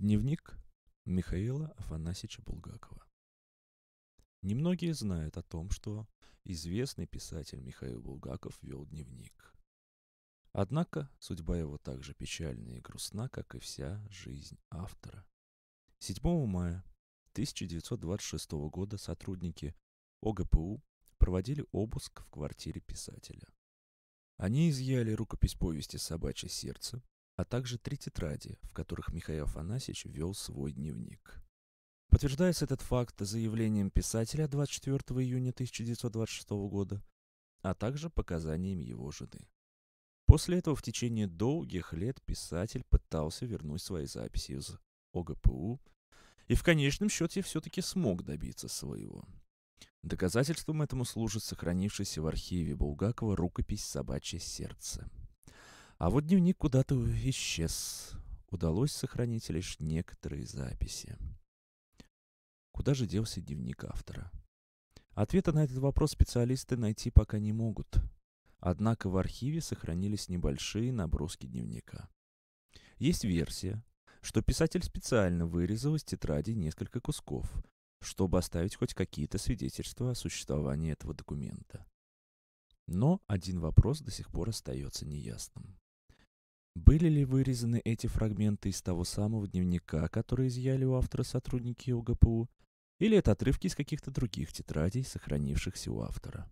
Дневник Михаила Афанасьевича Булгакова. Немногие знают о том, что известный писатель Михаил Булгаков вел дневник. Однако судьба его так же печальна и грустна, как и вся жизнь автора. 7 мая 1926 года сотрудники ОГПУ проводили обыск в квартире писателя. Они изъяли рукопись повести «Собачье сердце», а также три тетради, в которых Михаил Афанасьевич вел свой дневник. Подтверждается этот факт заявлением писателя 24 июня 1926 года, а также показаниями его жены. После этого в течение долгих лет писатель пытался вернуть свои записи из ОГПУ и в конечном счете все-таки смог добиться своего. Доказательством этому служит сохранившаяся в архиве Булгакова рукопись «Собачье сердце». А вот дневник куда-то исчез. Удалось сохранить лишь некоторые записи. Куда же делся дневник автора? Ответа на этот вопрос специалисты найти пока не могут. Однако в архиве сохранились небольшие наброски дневника. Есть версия, что писатель специально вырезал из тетради несколько кусков, чтобы оставить хоть какие-то свидетельства о существовании этого документа. Но один вопрос до сих пор остается неясным. Были ли вырезаны эти фрагменты из того самого дневника, который изъяли у автора сотрудники ОГПУ, или это отрывки из каких-то других тетрадей, сохранившихся у автора?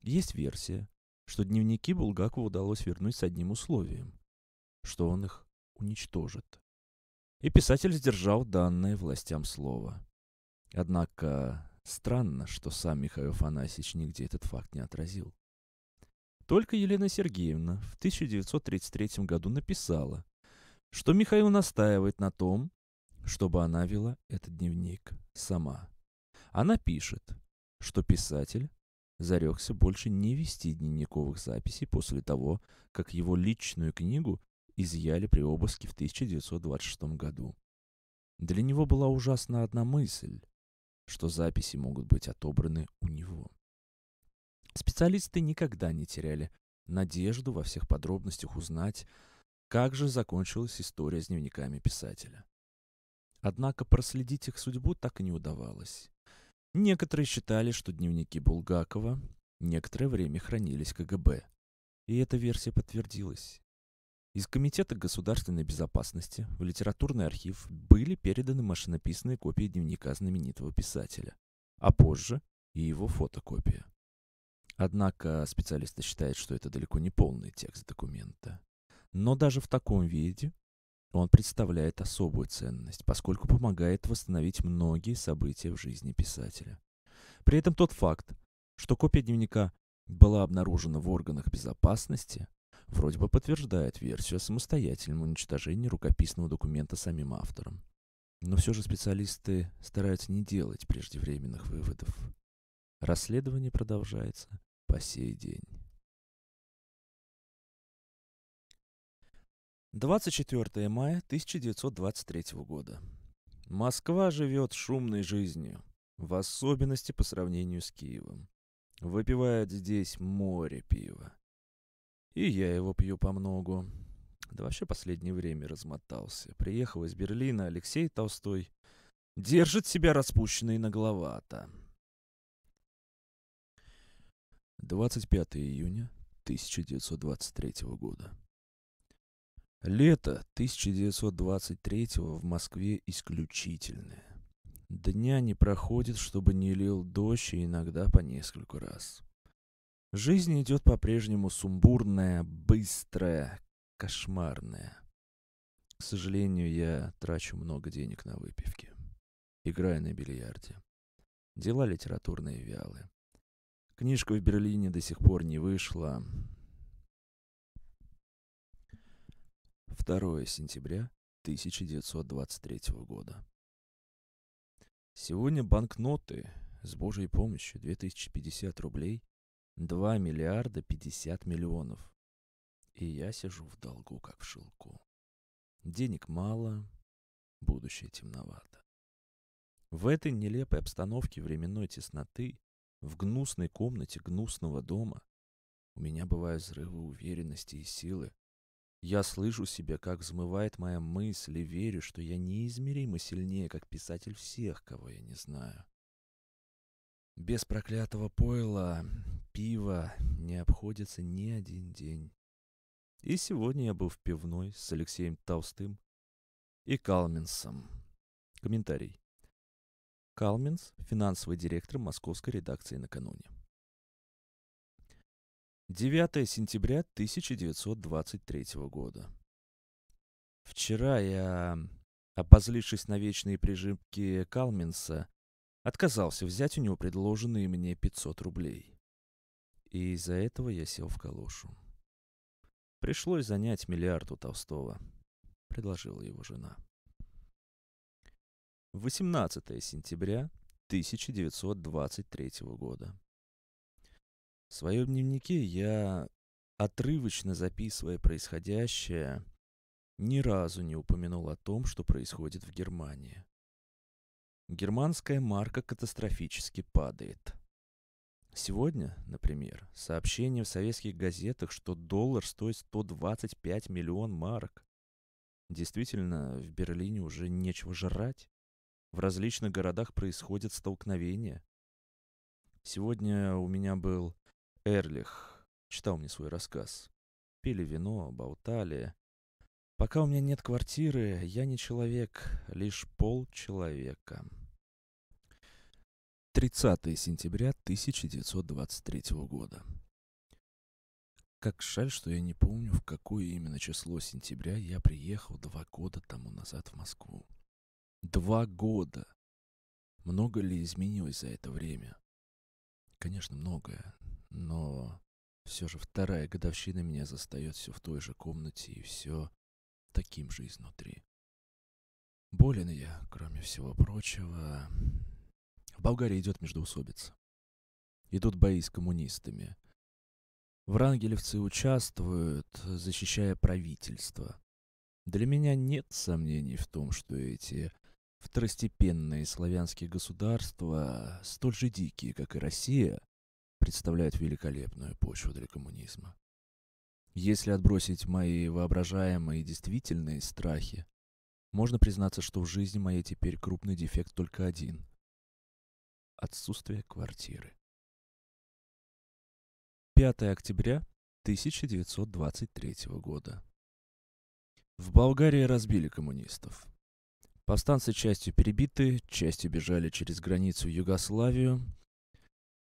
Есть версия, что дневники Булгакову удалось вернуть с одним условием, что он их уничтожит. И писатель сдержал данное властям слово. Однако странно, что сам Михаил Афанасьевич нигде этот факт не отразил. Только Елена Сергеевна в 1933 году написала, что Михаил настаивает на том, чтобы она вела этот дневник сама. Она пишет, что писатель зарекся больше не вести дневниковых записей после того, как его личную книгу изъяли при обыске в 1926 году. Для него была ужасна одна мысль, что записи могут быть отобраны у него. Специалисты никогда не теряли надежду во всех подробностях узнать, как же закончилась история с дневниками писателя. Однако проследить их судьбу так и не удавалось. Некоторые считали, что дневники Булгакова некоторое время хранились КГБ. И эта версия подтвердилась. Из Комитета государственной безопасности в литературный архив были переданы машинописные копии дневника знаменитого писателя, а позже и его фотокопия. Однако специалисты считают, что это далеко не полный текст документа. Но даже в таком виде он представляет особую ценность, поскольку помогает восстановить многие события в жизни писателя. При этом тот факт, что копия дневника была обнаружена в органах безопасности, вроде бы подтверждает версию о самостоятельном уничтожении рукописного документа самим автором. Но все же специалисты стараются не делать преждевременных выводов. Расследование продолжается по сей день. 24 мая 1923 года. Москва живет шумной жизнью, в особенности по сравнению с Киевом. Выпивают здесь море пива. И я его пью по многу. Да вообще последнее время размотался. Приехал из Берлина Алексей Толстой. Держит себя распущенно и нагловато. 25 июня 1923 года. Лето 1923 в Москве исключительное. Дня не проходит, чтобы не лил дождь, и иногда по нескольку раз. Жизнь идет по-прежнему сумбурная, быстрая, кошмарная. К сожалению, я трачу много денег на выпивки. Играю на бильярде. Дела литературные вялые. Книжка в Берлине до сих пор не вышла. 2 сентября 1923 года. Сегодня банкноты с Божьей помощью 2050 рублей 2 миллиарда 50 миллионов. И я сижу в долгу, как в шелку. Денег мало, будущее темновато. В этой нелепой обстановке временной тесноты в гнусной комнате гнусного дома у меня бывают взрывы уверенности и силы, Я слышу себя, как взмывает моя мысль, и верю, что я неизмеримо сильнее, как писатель всех, кого я не знаю. Без проклятого пойла, пива не обходится ни один день. И сегодня я был в пивной с Алексеем Толстым и Калминсом. Комментарий. Калминс, финансовый директор московской редакции накануне. 9 сентября 1923 года. Вчера я, обозлившись на вечные прижимки Калминса, отказался взять у него предложенные мне 500 рублей. И из-за этого я сел в калошу. Пришлось занять миллиард у Толстого, предложила его жена. 18 сентября 1923 года. В своем дневнике я, отрывочно записывая происходящее, ни разу не упомянул о том, что происходит в Германии. Германская марка катастрофически падает. Сегодня, например, сообщение в советских газетах, что доллар стоит 125 миллион марок. Действительно, в Берлине уже нечего жрать. В различных городах происходят столкновения. Сегодня у меня был Эрлих читал мне свой рассказ. Пили вино, болтали. Пока у меня нет квартиры, я не человек, лишь полчеловека. 30 сентября 1923 года. Как жаль, что я не помню, в какое именно число сентября я приехал два года тому назад в Москву. Два года! Много ли изменилось за это время? Конечно, многое. Но все же вторая годовщина меня застает все в той же комнате и все таким же изнутри. Болен я, кроме всего прочего. В Болгарии идет междоусобица. Идут бои с коммунистами. Врангелевцы участвуют, защищая правительство. Для меня нет сомнений в том, что эти второстепенные славянские государства, столь же дикие, как и Россия, представляют великолепную почву для коммунизма. Если отбросить мои воображаемые и действительные страхи, можно признаться, что в жизни моей теперь крупный дефект только один – отсутствие квартиры. 5 октября 1923 года. В Болгарии разбили коммунистов. Повстанцы частью перебиты, частью бежали через границу в Югославию,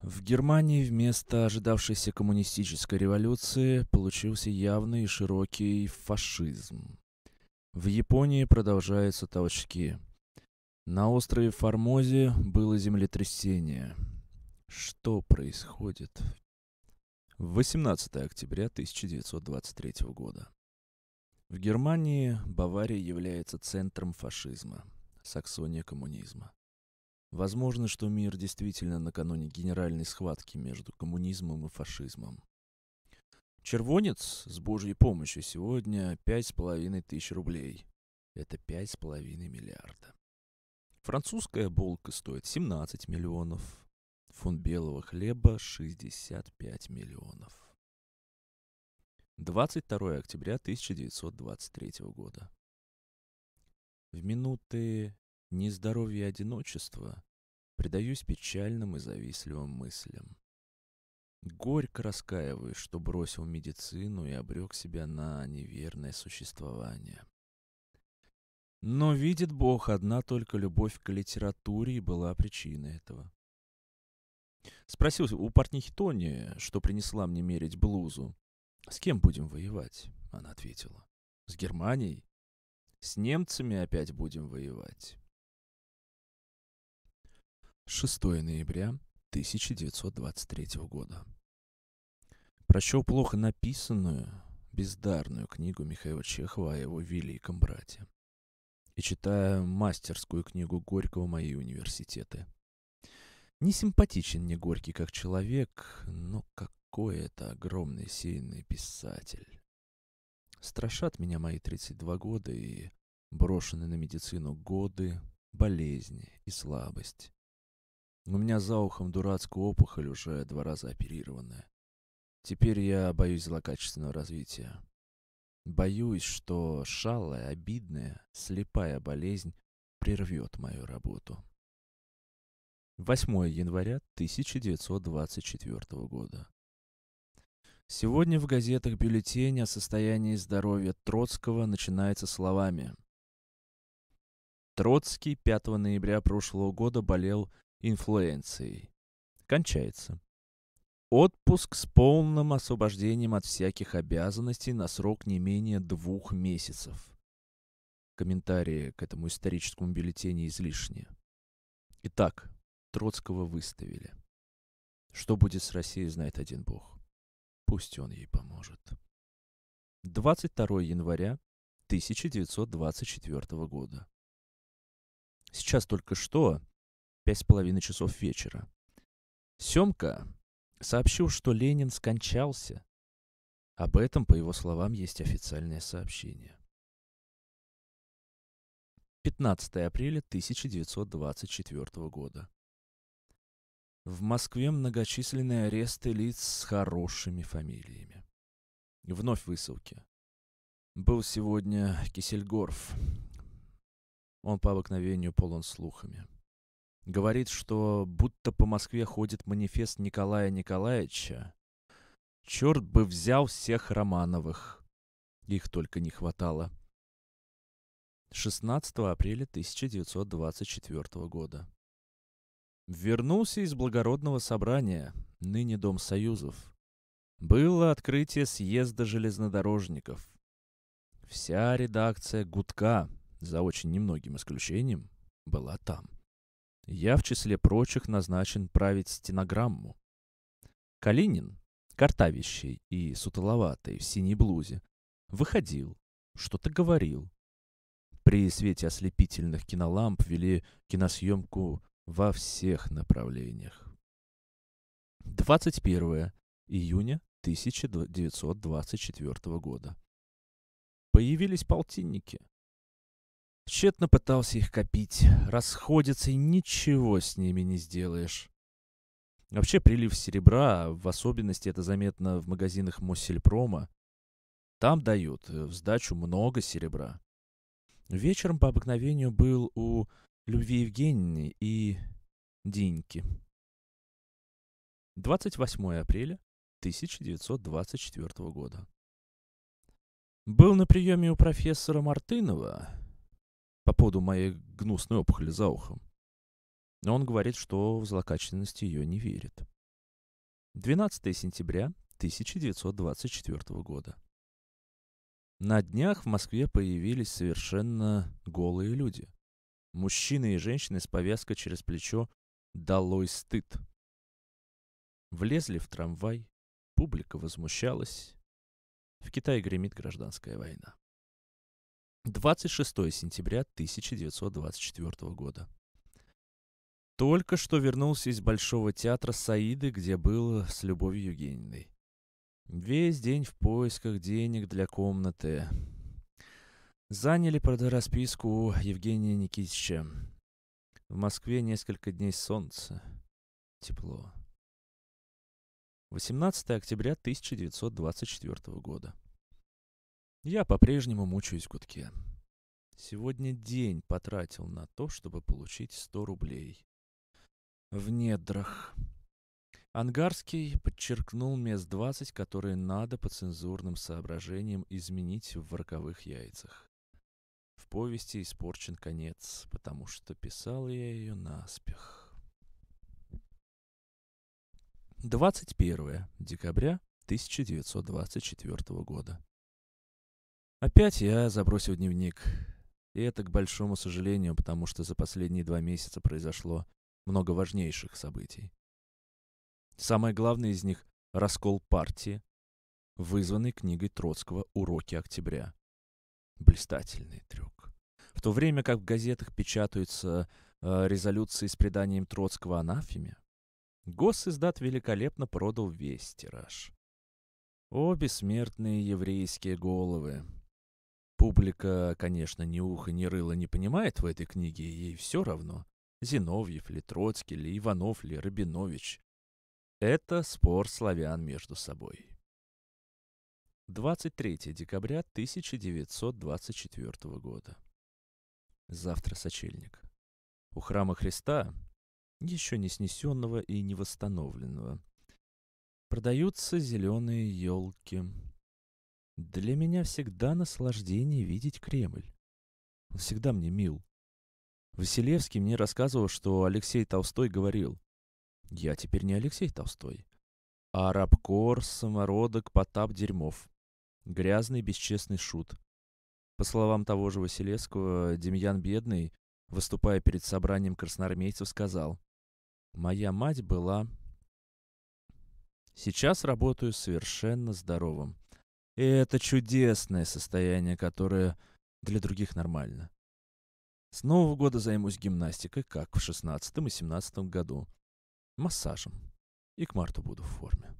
в Германии вместо ожидавшейся коммунистической революции получился явный и широкий фашизм. В Японии продолжаются толчки. На острове Формозе было землетрясение. Что происходит? 18 октября 1923 года. В Германии Бавария является центром фашизма, Саксония коммунизма. Возможно, что мир действительно накануне генеральной схватки между коммунизмом и фашизмом. Червонец с божьей помощью сегодня пять с половиной тысяч рублей. Это пять с половиной миллиарда. Французская булка стоит 17 миллионов. Фунт белого хлеба 65 миллионов. 22 октября 1923 года. В минуты нездоровья и одиночества предаюсь печальным и завистливым мыслям. Горько раскаиваюсь, что бросил медицину и обрек себя на неверное существование. Но видит Бог, одна только любовь к литературе и была причиной этого. Спросил у портнихи Тони, что принесла мне мерить блузу. «С кем будем воевать?» Она ответила. «С Германией. С немцами опять будем воевать». 6 ноября 1923 года. Прочел плохо написанную, бездарную книгу Михаила Чехова о его великом брате. И читаю мастерскую книгу Горького «Мои университеты». Не симпатичен мне Горький как человек, но какой это огромный сильный писатель. Страшат меня мои 32 года и брошенные на медицину годы, болезни и слабость. У меня за ухом дурацкая опухоль, уже два раза оперированная. Теперь я боюсь злокачественного развития. Боюсь, что шалая, обидная, слепая болезнь прервет мою работу. 8 января 1924 года. Сегодня в газетах бюллетень о состоянии здоровья Троцкого начинается словами. Троцкий 5 ноября прошлого года болел инфлюенцией. Кончается. Отпуск с полным освобождением от всяких обязанностей на срок не менее двух месяцев. Комментарии к этому историческому бюллетеню излишни. Итак, Троцкого выставили. Что будет с Россией, знает один бог. Пусть он ей поможет. 22 января 1924 года. Сейчас только что, пять с половиной часов вечера. Семка сообщил, что Ленин скончался. Об этом, по его словам, есть официальное сообщение. 15 апреля 1924 года. В Москве многочисленные аресты лиц с хорошими фамилиями. Вновь высылки. Был сегодня Кисельгорф. Он по обыкновению полон слухами. Говорит, что будто по Москве ходит манифест Николая Николаевича. Черт бы взял всех Романовых. Их только не хватало. 16 апреля 1924 года. Вернулся из благородного собрания, ныне Дом Союзов. Было открытие съезда железнодорожников. Вся редакция «Гудка», за очень немногим исключением, была там. Я, в числе прочих, назначен править стенограмму. Калинин, картавящий и сутуловатый в синей блузе, выходил, что-то говорил. При свете ослепительных киноламп вели киносъемку во всех направлениях. 21 июня 1924 года. Появились полтинники. Тщетно пытался их копить, расходятся и ничего с ними не сделаешь. Вообще прилив серебра, в особенности это заметно в магазинах Моссельпрома, там дают в сдачу много серебра. Вечером по обыкновению был у Любви Евгеньевны и Диньки. 28 апреля 1924 года. Был на приеме у профессора Мартынова по поводу моей гнусной опухоли за ухом. Но он говорит, что в злокачественность ее не верит. 12 сентября 1924 года. На днях в Москве появились совершенно голые люди. Мужчины и женщины с повязкой через плечо «Долой стыд». Влезли в трамвай, публика возмущалась. В Китае гремит гражданская война. 26 сентября 1924 года. Только что вернулся из Большого театра Саиды, где был с Любовью Евгеньевной. Весь день в поисках денег для комнаты. Заняли расписку у Евгения Никитича. В Москве несколько дней солнца. Тепло. 18 октября 1924 года. Я по-прежнему мучаюсь в гудке. Сегодня день потратил на то, чтобы получить 100 рублей. В недрах. Ангарский подчеркнул мест 20, которые надо по цензурным соображениям изменить в роковых яйцах повести испорчен конец, потому что писал я ее наспех. 21 декабря 1924 года. Опять я забросил дневник. И это к большому сожалению, потому что за последние два месяца произошло много важнейших событий. Самое главное из них — раскол партии, вызванный книгой Троцкого «Уроки октября». Блистательный трюк. В то время как в газетах печатаются э, резолюции с преданием Троцкого анафеме, госиздат великолепно продал весь тираж. О, бессмертные еврейские головы! Публика, конечно, ни уха, ни рыла не понимает в этой книге, ей все равно. Зиновьев ли, Троцкий ли, Иванов ли, Рабинович. Это спор славян между собой. 23 декабря 1924 года. Завтра сочельник. У храма Христа, еще не снесенного и не восстановленного, продаются зеленые елки. Для меня всегда наслаждение видеть Кремль. Он всегда мне мил. Василевский мне рассказывал, что Алексей Толстой говорил, «Я теперь не Алексей Толстой, а рабкор, самородок, Потап Дерьмов. Грязный, бесчестный шут. По словам того же Василевского, Демьян Бедный, выступая перед собранием красноармейцев, сказал, «Моя мать была...» Сейчас работаю совершенно здоровым. И это чудесное состояние, которое для других нормально. С Нового года займусь гимнастикой, как в шестнадцатом и семнадцатом году. Массажем. И к марту буду в форме.